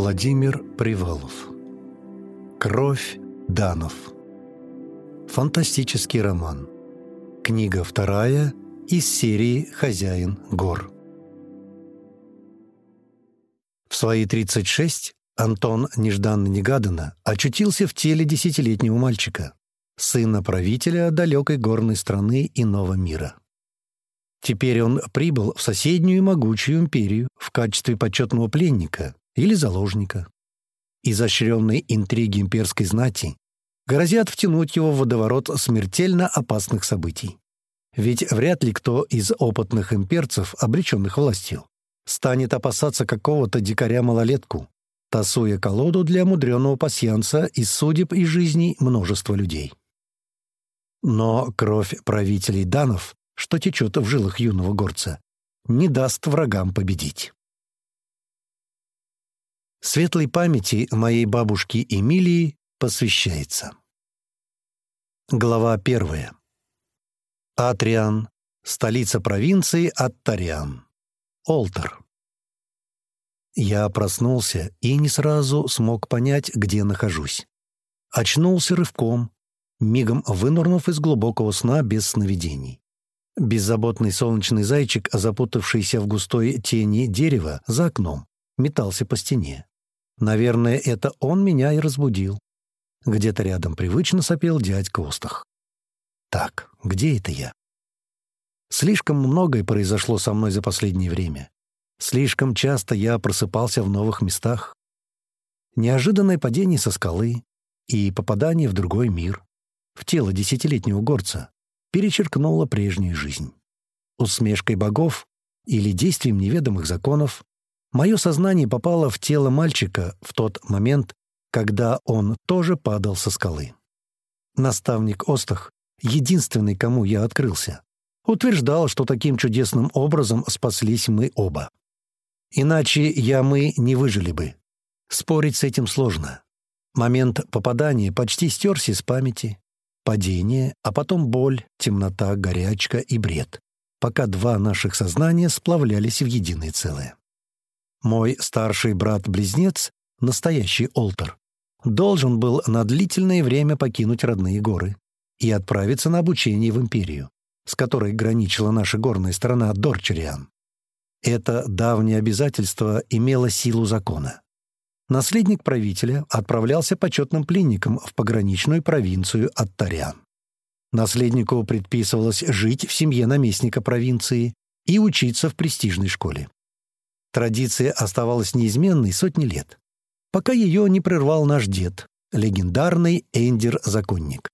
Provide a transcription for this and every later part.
Владимир Привалов. Кровь Данов. Фантастический роман. Книга вторая из серии «Хозяин гор» В свои 36 Антон нежданно-негаданно очутился в теле десятилетнего мальчика, сына правителя далекой горной страны иного мира. Теперь он прибыл в соседнюю могучую империю в качестве почетного пленника или заложника. Изощренные интриги имперской знати грозят втянуть его в водоворот смертельно опасных событий. Ведь вряд ли кто из опытных имперцев, обреченных властью, станет опасаться какого-то дикаря-малолетку, тасуя колоду для мудреного пасьянса из судеб и жизней множества людей. Но кровь правителей данов что течет в жилах юного горца, не даст врагам победить. Светлой памяти моей бабушки Эмилии посвящается. Глава первая. Атриан, столица провинции Аттариан. Олтер. Я проснулся и не сразу смог понять, где нахожусь. Очнулся рывком, мигом вынурнув из глубокого сна без сновидений. Беззаботный солнечный зайчик, запутавшийся в густой тени дерева за окном, метался по стене. Наверное, это он меня и разбудил. Где-то рядом привычно сопел дядька Остах. Так, где это я? Слишком многое произошло со мной за последнее время. Слишком часто я просыпался в новых местах. Неожиданное падение со скалы и попадание в другой мир, в тело десятилетнего горца, перечеркнула прежнюю жизнь. Усмешкой богов или действием неведомых законов мое сознание попало в тело мальчика в тот момент, когда он тоже падал со скалы. Наставник Остах, единственный, кому я открылся, утверждал, что таким чудесным образом спаслись мы оба. Иначе я мы не выжили бы. Спорить с этим сложно. Момент попадания почти стерся из памяти, падение, а потом боль, темнота, горячка и бред, пока два наших сознания сплавлялись в единое целое. Мой старший брат-близнец, настоящий Олтер, должен был на длительное время покинуть родные горы и отправиться на обучение в империю, с которой граничила наша горная страна Дорчериан. Это давнее обязательство имело силу закона наследник правителя отправлялся почетным пленником в пограничную провинцию Аттарян. Наследнику предписывалось жить в семье наместника провинции и учиться в престижной школе. Традиция оставалась неизменной сотни лет, пока ее не прервал наш дед, легендарный Эндер-законник.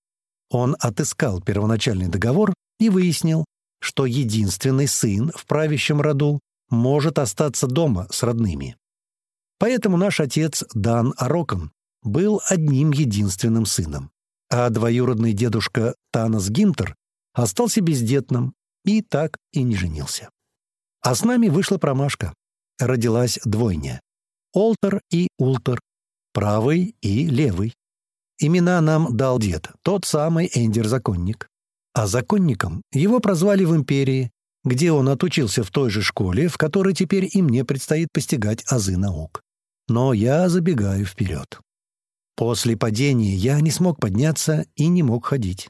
Он отыскал первоначальный договор и выяснил, что единственный сын в правящем роду может остаться дома с родными. Поэтому наш отец Дан Арокон был одним единственным сыном, а двоюродный дедушка Танос Гимтер остался бездетным и так и не женился. А с нами вышла промашка. Родилась двойня — Олтер и Ултер, правый и левый. Имена нам дал дед, тот самый Эндер-законник. А законником его прозвали в империи, где он отучился в той же школе, в которой теперь и мне предстоит постигать азы наук. Но я забегаю вперед. После падения я не смог подняться и не мог ходить.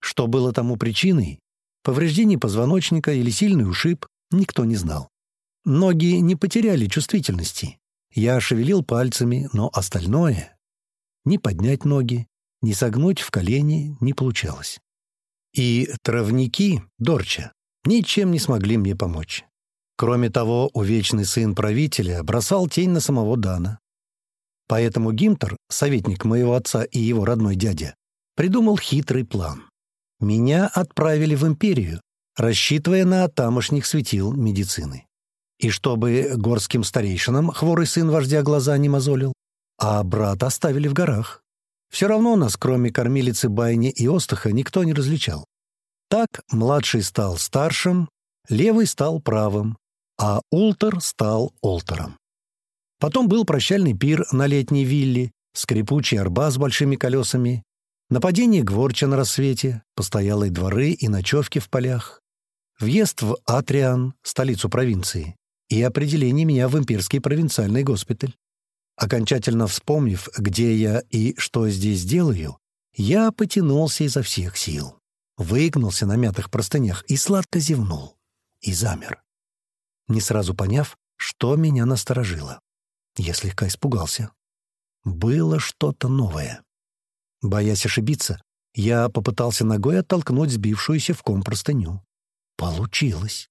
Что было тому причиной? Повреждение позвоночника или сильный ушиб, никто не знал. Ноги не потеряли чувствительности. Я шевелил пальцами, но остальное — ни поднять ноги, ни согнуть в колени не получалось. И травники Дорча ничем не смогли мне помочь. Кроме того, увечный сын правителя бросал тень на самого Дана. Поэтому Гимтер, советник моего отца и его родной дядя, придумал хитрый план. Меня отправили в империю, рассчитывая на тамошних светил медицины. И чтобы горским старейшинам хворый сын вождя глаза не мозолил, а брата оставили в горах. Все равно нас, кроме кормилицы Байни и Остаха, никто не различал. Так младший стал старшим, левый стал правым, а Ултер стал Олтером. Потом был прощальный пир на летней вилле, скрипучий арба с большими колесами, нападение Гворча на рассвете, постоялые дворы и ночевки в полях, въезд в Атриан, столицу провинции, и определение меня в имперский провинциальный госпиталь. Окончательно вспомнив, где я и что здесь делаю, я потянулся изо всех сил, выгнулся на мятых простынях и сладко зевнул. И замер. Не сразу поняв, что меня насторожило. Я слегка испугался. Было что-то новое. Боясь ошибиться, я попытался ногой оттолкнуть сбившуюся в ком простыню. Получилось.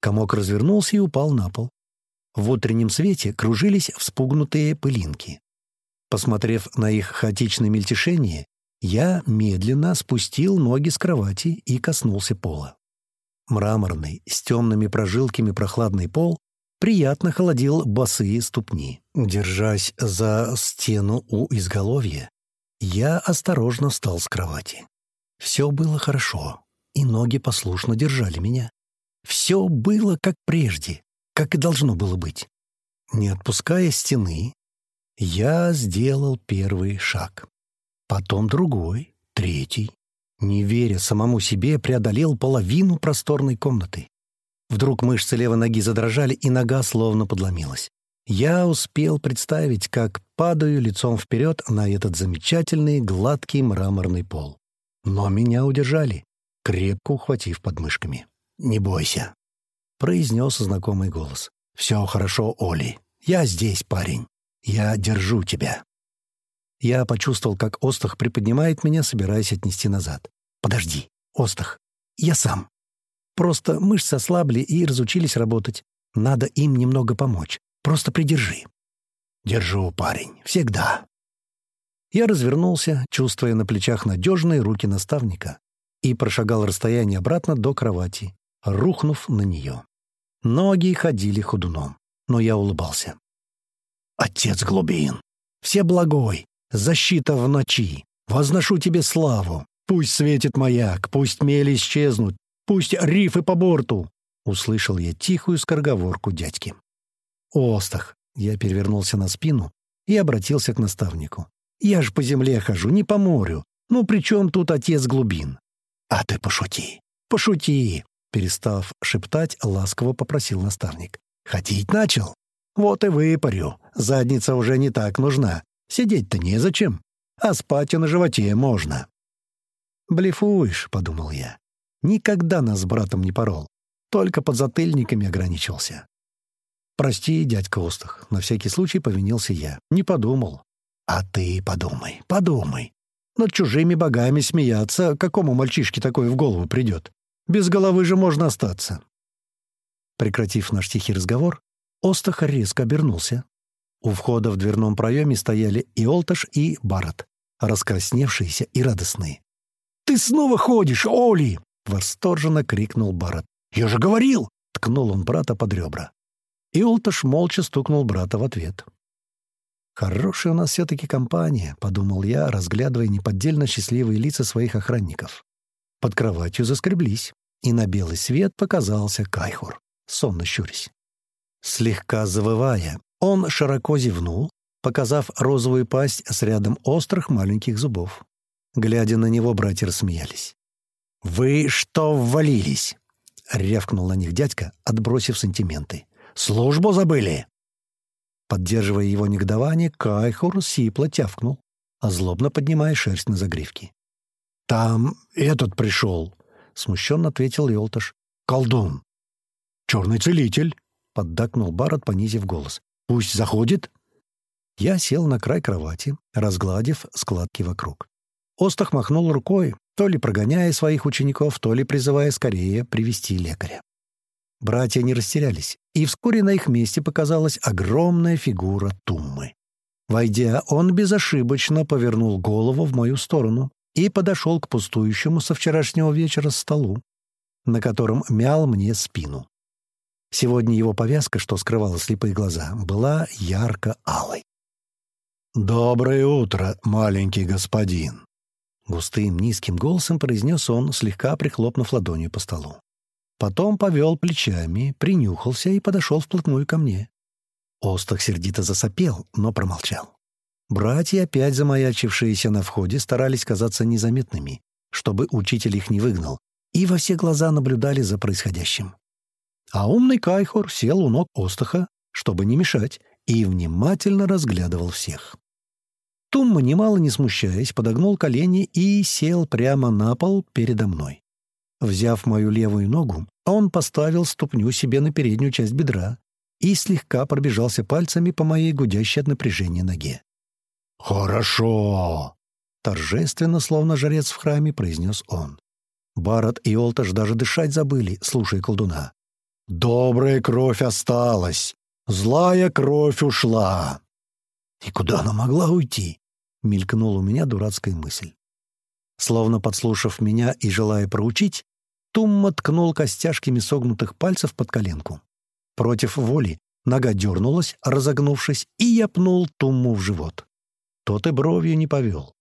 Комок развернулся и упал на пол. В утреннем свете кружились вспугнутые пылинки. Посмотрев на их хаотичное мельтешение, я медленно спустил ноги с кровати и коснулся пола. Мраморный, с темными прожилками прохладный пол приятно холодил босые ступни. Держась за стену у изголовья, я осторожно встал с кровати. Все было хорошо, и ноги послушно держали меня. Все было как прежде, как и должно было быть. Не отпуская стены, я сделал первый шаг. Потом другой, третий. Не веря самому себе, преодолел половину просторной комнаты. Вдруг мышцы левой ноги задрожали, и нога словно подломилась. Я успел представить, как падаю лицом вперед на этот замечательный гладкий мраморный пол. Но меня удержали, крепко ухватив подмышками. «Не бойся», — произнес знакомый голос. «Все хорошо, Оли. Я здесь, парень. Я держу тебя». Я почувствовал, как Остах приподнимает меня, собираясь отнести назад. «Подожди, Остах, я сам». Просто мышцы ослабли и разучились работать. Надо им немного помочь. Просто придержи». «Держу, парень, всегда». Я развернулся, чувствуя на плечах надежные руки наставника, и прошагал расстояние обратно до кровати, рухнув на нее. Ноги ходили ходуном, но я улыбался. «Отец глубин, всеблагой, защита в ночи, возношу тебе славу, пусть светит маяк, пусть мели исчезнут, пусть рифы по борту!» Услышал я тихую скороговорку дядьки. «Остах!» Я перевернулся на спину и обратился к наставнику. «Я ж по земле хожу, не по морю. Ну при чем тут отец глубин?» «А ты пошути, пошути!» Перестав шептать, ласково попросил наставник. «Ходить начал? Вот и выпарю. Задница уже не так нужна. Сидеть-то незачем, а спать и на животе можно». «Блефуешь», — подумал я. «Никогда нас с братом не порол. Только под затыльниками ограничился. «Прости, дядька Остах, на всякий случай повинился я. Не подумал». «А ты подумай, подумай. Над чужими богами смеяться, какому мальчишке такое в голову придет? Без головы же можно остаться». Прекратив наш тихий разговор, Остах резко обернулся. У входа в дверном проеме стояли и Олташ, и Барат, раскрасневшиеся и радостные. «Ты снова ходишь, Оли!» — восторженно крикнул Барат. «Я же говорил!» — ткнул он брата под ребра. И Улташ молча стукнул брата в ответ. «Хорошая у нас все-таки компания», — подумал я, разглядывая неподдельно счастливые лица своих охранников. Под кроватью заскреблись, и на белый свет показался Кайхур, сонно щурясь. Слегка завывая, он широко зевнул, показав розовую пасть с рядом острых маленьких зубов. Глядя на него, братья рассмеялись. «Вы что ввалились?» — рявкнул на них дядька, отбросив сантименты. Службу забыли!» Поддерживая его негодование, Кайхур сипло тявкнул, а злобно поднимая шерсть на загривке. «Там этот пришел», — смущенно ответил Йолташ. «Колдун». «Черный целитель», — поддакнул Барат, понизив голос. «Пусть заходит». Я сел на край кровати, разгладив складки вокруг. Остах махнул рукой, то ли прогоняя своих учеников, то ли призывая скорее привести лекаря. Братья не растерялись, и вскоре на их месте показалась огромная фигура Туммы. Войдя, он безошибочно повернул голову в мою сторону и подошел к пустующему со вчерашнего вечера столу, на котором мял мне спину. Сегодня его повязка, что скрывала слепые глаза, была ярко-алой. «Доброе утро, маленький господин!» Густым низким голосом произнес он, слегка прихлопнув ладонью по столу. Потом повел плечами, принюхался и подошел вплотную ко мне. Остах сердито засопел, но промолчал. Братья, опять замаячившиеся на входе, старались казаться незаметными, чтобы учитель их не выгнал, и во все глаза наблюдали за происходящим. А умный Кайхор сел у ног Остаха, чтобы не мешать, и внимательно разглядывал всех. Тумма, немало не смущаясь, подогнул колени и сел прямо на пол передо мной. Взяв мою левую ногу, он поставил ступню себе на переднюю часть бедра и слегка пробежался пальцами по моей гудящей от напряжения ноге. «Хорошо!» — торжественно, словно жрец в храме, произнес он. Барат и Олташ даже дышать забыли, слушая колдуна. «Добрая кровь осталась, злая кровь ушла!» «И куда она могла уйти?» — мелькнула у меня дурацкая мысль. Словно подслушав меня и желая проучить, Тумма ткнул костяшками согнутых пальцев под коленку. Против воли нога дернулась, разогнувшись, и я пнул Тумму в живот. Тот и бровью не повел.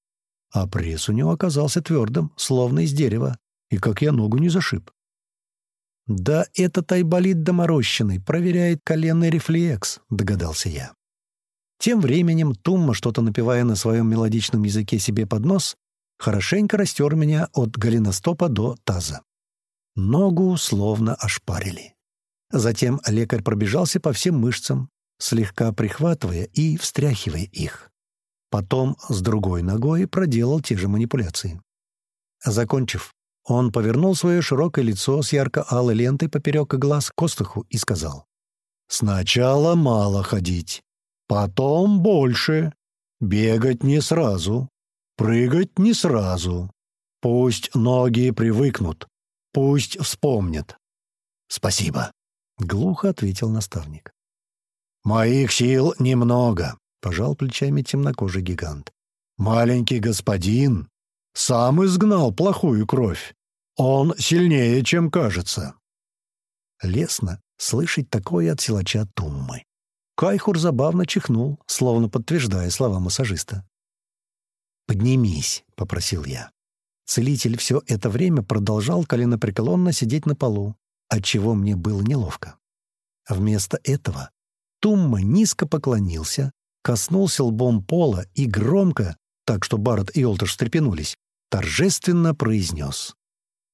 А пресс у него оказался твердым, словно из дерева, и как я ногу не зашиб. «Да этот айболит доморощенный проверяет коленный рефлекс», — догадался я. Тем временем Тумма, что-то напевая на своем мелодичном языке себе под нос, хорошенько растер меня от голеностопа до таза. Ногу словно ошпарили. Затем лекарь пробежался по всем мышцам, слегка прихватывая и встряхивая их. Потом с другой ногой проделал те же манипуляции. Закончив, он повернул свое широкое лицо с ярко-алой лентой поперек глаз к остуху и сказал. «Сначала мало ходить, потом больше. Бегать не сразу, прыгать не сразу. Пусть ноги привыкнут, Пусть вспомнят. Спасибо, глухо ответил наставник. Моих сил немного, пожал плечами темнокожий гигант. Маленький господин сам изгнал плохую кровь. Он сильнее, чем кажется. Лесно слышать такое от силача Туммы. Кайхур забавно чихнул, словно подтверждая слова массажиста. «Поднимись», — попросил я. Целитель все это время продолжал коленопреклонно сидеть на полу, отчего мне было неловко. Вместо этого Тумма низко поклонился, коснулся лбом пола и громко, так что Барретт и Олтер встрепенулись, торжественно произнес.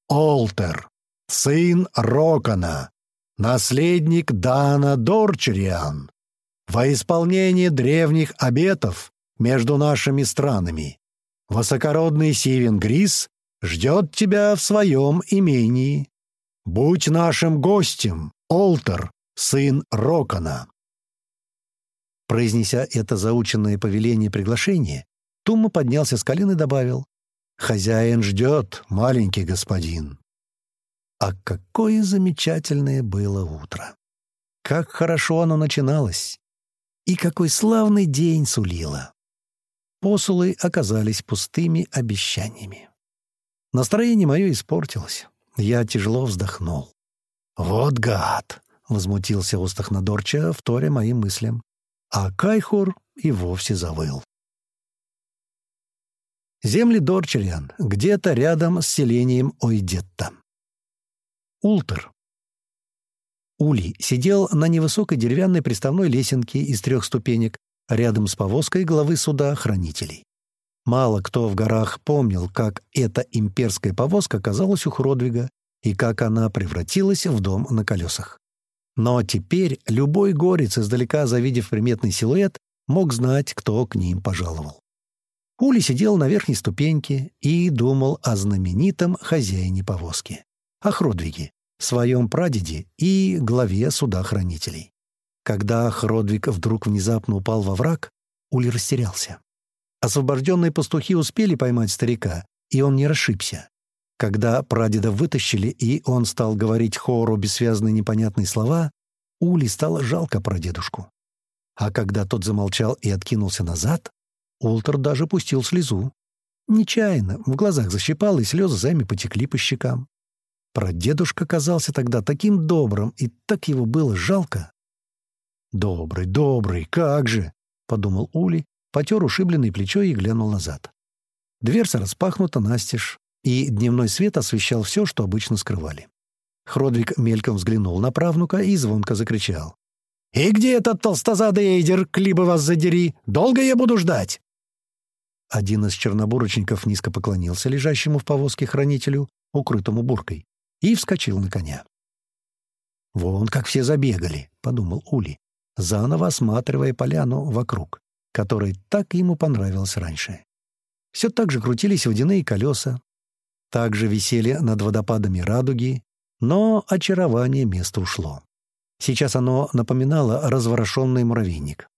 «Олтер, сын Рокона, наследник Дана Дорчериан, во исполнение древних обетов между нашими странами, Высокородный Сивен Грис ждет тебя в своем имении. Будь нашим гостем, Олтер, сын Рокона». Произнеся это заученное повеление приглашения, Тумма поднялся с колен и добавил «Хозяин ждет, маленький господин». А какое замечательное было утро! Как хорошо оно начиналось! И какой славный день сулило! Посулы оказались пустыми обещаниями. Настроение мое испортилось. Я тяжело вздохнул. «Вот гад!» — возмутился Устахнадорча, вторя моим мыслям. А Кайхур и вовсе завыл. Земли Дорчериан, где-то рядом с селением Ойдетта. Ултер. Ули сидел на невысокой деревянной приставной лесенке из трех ступенек, рядом с повозкой главы суда хранителей. Мало кто в горах помнил, как эта имперская повозка оказалась у Хродвига и как она превратилась в дом на колесах. Но теперь любой горец, издалека завидев приметный силуэт, мог знать, кто к ним пожаловал. Ули сидел на верхней ступеньке и думал о знаменитом хозяине повозки, о Хродвиге, своем прадеде и главе суда хранителей. Когда Хродвиг вдруг внезапно упал во враг, Ули растерялся. Освобожденные пастухи успели поймать старика, и он не расшибся. Когда прадеда вытащили, и он стал говорить хору бессвязные непонятные слова, Ули стало жалко прадедушку. А когда тот замолчал и откинулся назад, Ултер даже пустил слезу. Нечаянно, в глазах защипало, и слезы сами потекли по щекам. Прадедушка казался тогда таким добрым, и так его было жалко. «Добрый, добрый, как же!» — подумал Ули, потер ушибленное плечо и глянул назад. Дверца распахнута настежь, и дневной свет освещал все, что обычно скрывали. Хродвиг мельком взглянул на правнука и звонко закричал. «И где этот толстозадый эйдер, клибы вас задери? Долго я буду ждать?» Один из чернобурочников низко поклонился лежащему в повозке хранителю, укрытому буркой, и вскочил на коня. «Вон как все забегали», — подумал Ули. заново осматривая поляну вокруг, которая так ему понравилась раньше. Все так же крутились водяные колеса, также висели над водопадами радуги, но очарование места ушло. Сейчас оно напоминало разворошенный муравейник.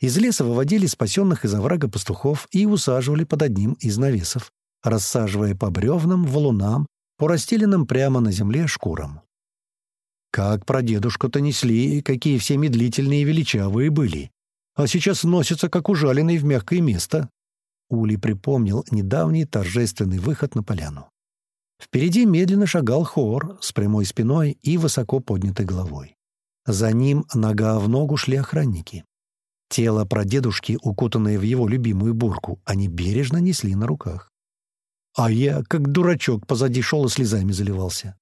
Из леса выводили спасенных из оврага пастухов и усаживали под одним из навесов, рассаживая по бревнам, валунам, по расстеленным прямо на земле шкурам. Как про дедушку-то несли, какие все медлительные и величавые были. А сейчас носятся, как ужаленный в мягкое место. Ули припомнил недавний торжественный выход на поляну. Впереди медленно шагал хор с прямой спиной и высоко поднятой головой. За ним нога в ногу шли охранники. Тело прадедушки, укутанное в его любимую бурку, они бережно несли на руках. А я, как дурачок, позади шел и слезами заливался.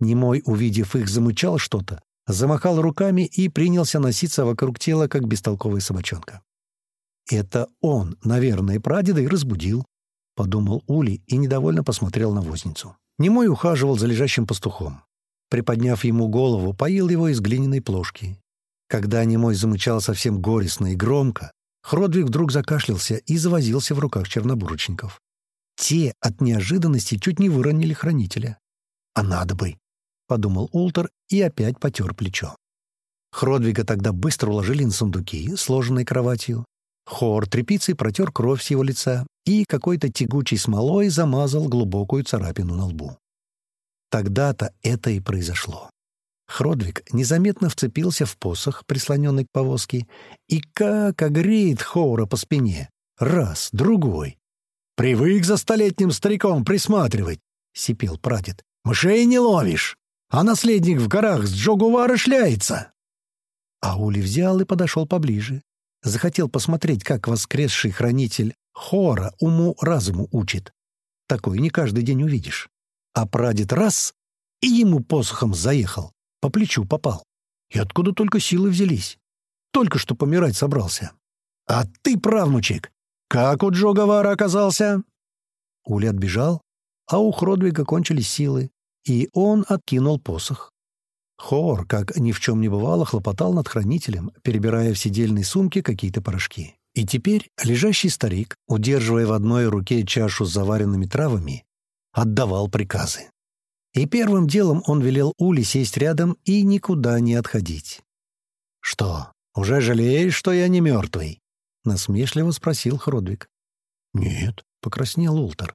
Немой, увидев их, замычал что-то, замахал руками и принялся носиться вокруг тела, как бестолковая собачонка. «Это он, наверное, прадеда и разбудил», — подумал Ули и недовольно посмотрел на возницу. Немой ухаживал за лежащим пастухом. Приподняв ему голову, поил его из глиняной плошки. Когда немой замычал совсем горестно и громко, Хродвиг вдруг закашлялся и завозился в руках чернобурочников. Те от неожиданности чуть не выронили хранителя. «А надо бы!» — подумал Ултер и опять потер плечо. Хродвига тогда быстро уложили на сундуки, сложенные кроватью. Хор тряпицей протер кровь с его лица и какой-то тягучей смолой замазал глубокую царапину на лбу. Тогда-то это и произошло. Хродвиг незаметно вцепился в посох, прислоненный к повозке, и как огреет Хоура по спине. Раз, другой. «Привык за столетним стариком присматривать», — сипел прадед. «Мышей не ловишь, а наследник в горах с Джогувара шляется». Аули взял и подошел поближе. Захотел посмотреть, как воскресший хранитель Хора уму-разуму учит. Такое не каждый день увидишь. А прадед раз — и ему посохом заехал, по плечу попал. И откуда только силы взялись? Только что помирать собрался. А ты, правнучек, как у Джо Гавара оказался? Ули отбежал, а у Хродвига кончились силы, и он откинул посох. Хор, как ни в чем не бывало, хлопотал над хранителем, перебирая в сидельной сумке какие-то порошки. И теперь лежащий старик, удерживая в одной руке чашу с заваренными травами, отдавал приказы. И первым делом он велел Ули сесть рядом и никуда не отходить. «Что, уже жалеешь, что я не мертвый?» — насмешливо спросил Хродвиг. «Нет», — покраснел Ултер.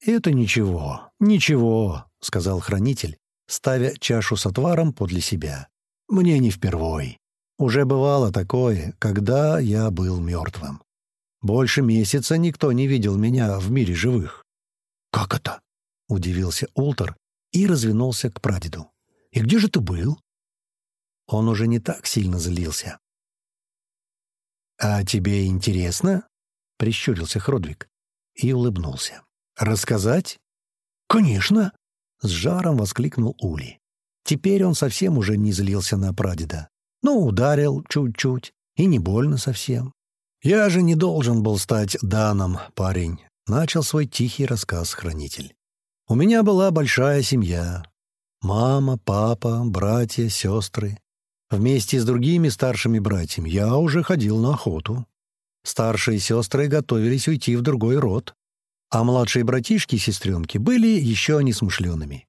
«Это ничего, ничего», — сказал хранитель, ставя чашу с отваром подле себя. «Мне не впервой. Уже бывало такое, когда я был мертвым. Больше месяца никто не видел меня в мире живых. «Как это?» — удивился Ултер и развернулся к прадеду. «И где же ты был?» Он уже не так сильно злился. «А тебе интересно?» — прищурился Хродвиг и улыбнулся. «Рассказать?» «Конечно!» — с жаром воскликнул Ули. Теперь он совсем уже не злился на прадеда. Ну, ударил чуть-чуть, и не больно совсем. «Я же не должен был стать Даном, парень начал свой тихий рассказ хранитель. «У меня была большая семья. Мама, папа, братья, сестры. Вместе с другими старшими братьями я уже ходил на охоту. Старшие сестры готовились уйти в другой род, а младшие братишки и сестренки были еще несмышленными.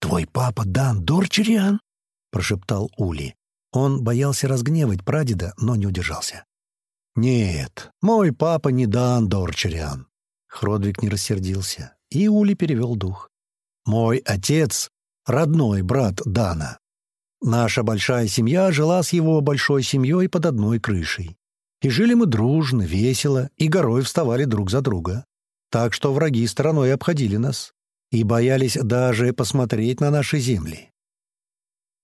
«Твой папа Дан Дорчериан?» — прошептал Ули. Он боялся разгневать прадеда, но не удержался. «Нет, мой папа не Дан Дорчериан». Хродвиг не рассердился, и Ули перевел дух. «Мой отец — родной брат Дана. Наша большая семья жила с его большой семьей под одной крышей. И жили мы дружно, весело, и горой вставали друг за друга. Так что враги стороной обходили нас и боялись даже посмотреть на наши земли».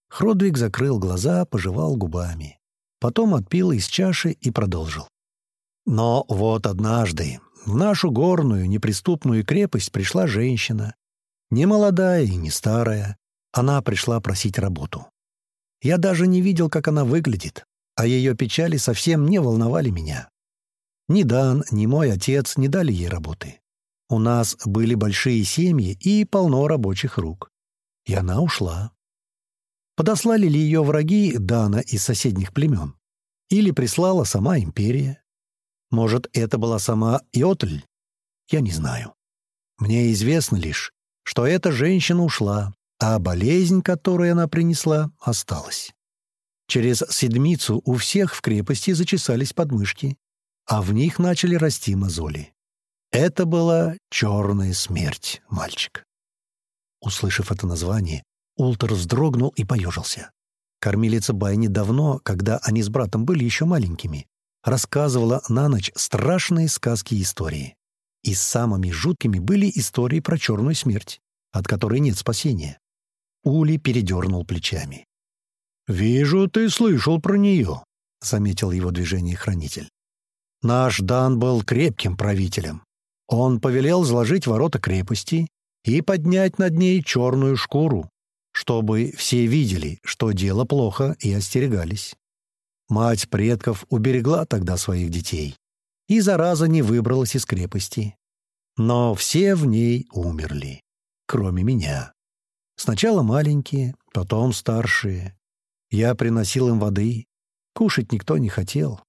Хродвиг закрыл глаза, пожевал губами. Потом отпил из чаши и продолжил. Но вот однажды в нашу горную неприступную крепость пришла женщина. Не молодая и не старая. Она пришла просить работу. Я даже не видел, как она выглядит, а ее печали совсем не волновали меня. Ни Дан, ни мой отец не дали ей работы. У нас были большие семьи и полно рабочих рук. И она ушла. Подослали ли ее враги Дана из соседних племен? Или прислала сама империя? Может, это была сама Иотль? Я не знаю. Мне известно лишь, что эта женщина ушла, а болезнь, которую она принесла, осталась. Через седмицу у всех в крепости зачесались подмышки, а в них начали расти мозоли. Это была черная смерть, мальчик. Услышав это название, Ултер вздрогнул и поежился. Кормилица Байни давно, когда они с братом были еще маленькими, рассказывала на ночь страшные сказки и истории. И самыми жуткими были истории про черную смерть, от которой нет спасения. Ули передернул плечами. «Вижу, ты слышал про нее», — заметил его движение хранитель. «Наш Дан был крепким правителем. Он повелел заложить ворота крепости и поднять над ней черную шкуру, чтобы все видели, что дело плохо, и остерегались. Мать предков уберегла тогда своих детей, и зараза не выбралась из крепости. Но все в ней умерли, кроме меня. Сначала маленькие, потом старшие. Я приносил им воды. Кушать никто не хотел.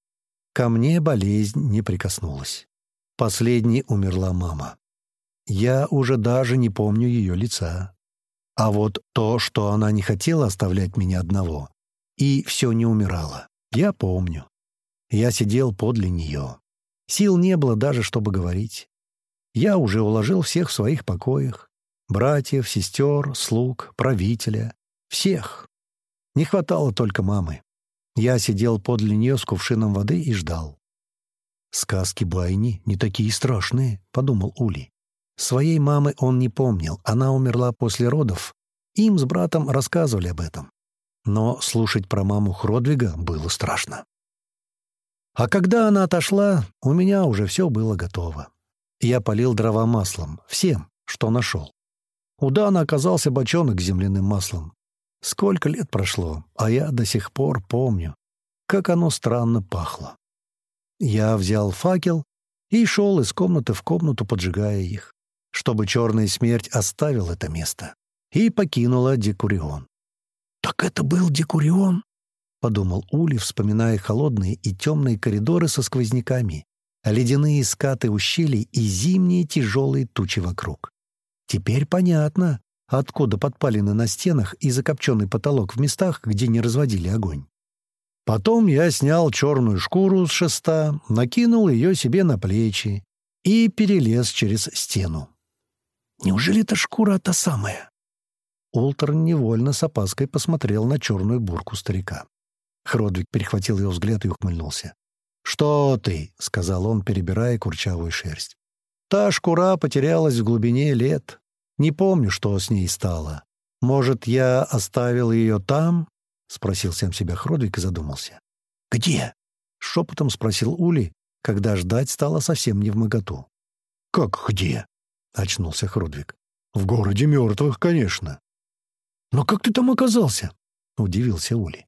Ко мне болезнь не прикоснулась. Последней умерла мама. Я уже даже не помню ее лица. А вот то, что она не хотела оставлять меня одного, и все не умирала, я помню. Я сидел подле нее. Сил не было даже, чтобы говорить. Я уже уложил всех в своих покоях. Братьев, сестер, слуг, правителя. Всех. Не хватало только мамы. Я сидел подле нее с кувшином воды и ждал. «Сказки Байни не такие страшные», — подумал Ули. Своей мамы он не помнил, она умерла после родов. Им с братом рассказывали об этом. Но слушать про маму Хродвига было страшно. А когда она отошла, у меня уже все было готово. Я полил дрова маслом, всем, что нашел. У Дана оказался бочонок с земляным маслом. Сколько лет прошло, а я до сих пор помню, как оно странно пахло. Я взял факел и шел из комнаты в комнату, поджигая их, чтобы черная смерть оставил это место и покинула Декурион. «Так это был Декурион?» — подумал Ули, вспоминая холодные и темные коридоры со сквозняками, ледяные скаты ущелий и зимние тяжелые тучи вокруг. Теперь понятно, откуда подпалины на стенах и закопченный потолок в местах, где не разводили огонь. Потом я снял черную шкуру с шеста, накинул ее себе на плечи и перелез через стену. Неужели эта шкура та самая? Ултер невольно с опаской посмотрел на черную бурку старика. Хродвиг перехватил его взгляд и ухмыльнулся. «Что ты?» — сказал он, перебирая курчавую шерсть. «Та шкура потерялась в глубине лет. Не помню, что с ней стало. Может, я оставил ее там?» — спросил сам себя Хродвиг и задумался. «Где?» — шепотом спросил Ули, когда ждать стало совсем не в моготу. «Как где?» — очнулся Хродвиг. «В городе мертвых, конечно». «Но как ты там оказался?» — удивился Ули.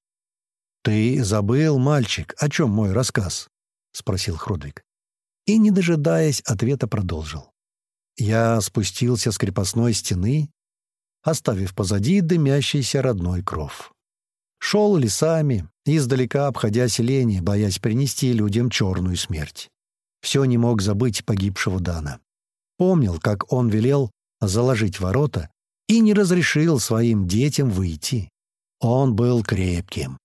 «Ты забыл, мальчик, о чем мой рассказ?» — спросил Хродвиг. И, не дожидаясь, ответа продолжил. Я спустился с крепостной стены, оставив позади дымящийся родной кров. Шел лесами, издалека обходя селение, боясь принести людям черную смерть. Все не мог забыть погибшего Дана. Помнил, как он велел заложить ворота и не разрешил своим детям выйти. Он был крепким.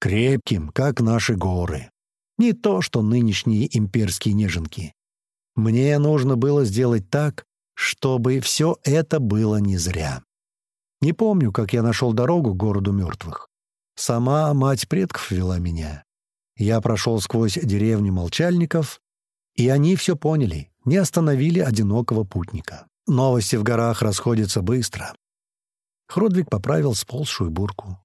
Крепким, как наши горы. Не то, что нынешние имперские неженки. Мне нужно было сделать так, чтобы все это было не зря. Не помню, как я нашел дорогу к городу мертвых. Сама мать предков вела меня. Я прошел сквозь деревню молчальников, и они все поняли, не остановили одинокого путника. Новости в горах расходятся быстро. Хродвиг поправил сползшую бурку.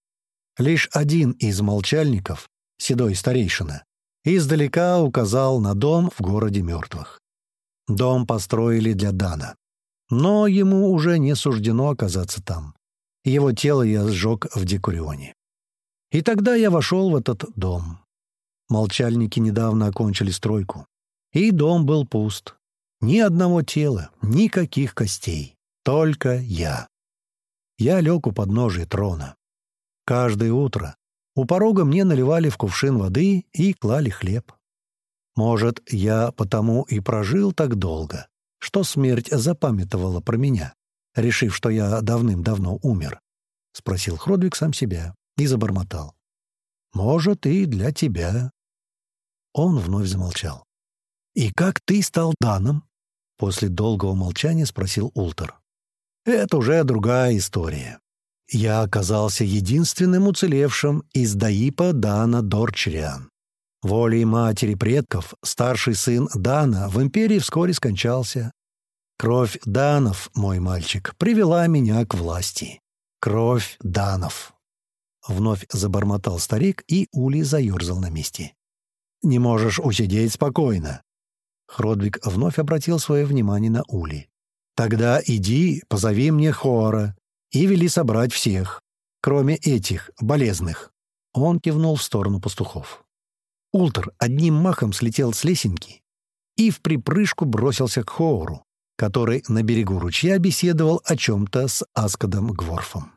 Лишь один из молчальников, седой старейшина, издалека указал на дом в городе мертвых. Дом построили для Дана. Но ему уже не суждено оказаться там. Его тело я сжег в Декурионе. И тогда я вошел в этот дом. Молчальники недавно окончили стройку. И дом был пуст. Ни одного тела, никаких костей. Только я. Я лег у подножия трона. Каждое утро у порога мне наливали в кувшин воды и клали хлеб. Может, я потому и прожил так долго, что смерть запамятовала про меня, решив, что я давным-давно умер? — спросил Хродвиг сам себя и забормотал. «Может, и для тебя». Он вновь замолчал. «И как ты стал Даном?» После долгого молчания спросил Ултер. «Это уже другая история. Я оказался единственным уцелевшим из Даипа Дана Дорчриан. Волей матери предков старший сын Дана в империи вскоре скончался. Кровь Данов, мой мальчик, привела меня к власти. Кровь Данов. Вновь забормотал старик, и Ули заерзал на месте. «Не можешь усидеть спокойно». Хродвиг вновь обратил свое внимание на Ули. «Тогда иди, позови мне Хора и вели собрать всех, кроме этих, болезных». Он кивнул в сторону пастухов. Ултер одним махом слетел с лесенки и в припрыжку бросился к Хоуру, который на берегу ручья беседовал о чем-то с Аскадом Гворфом.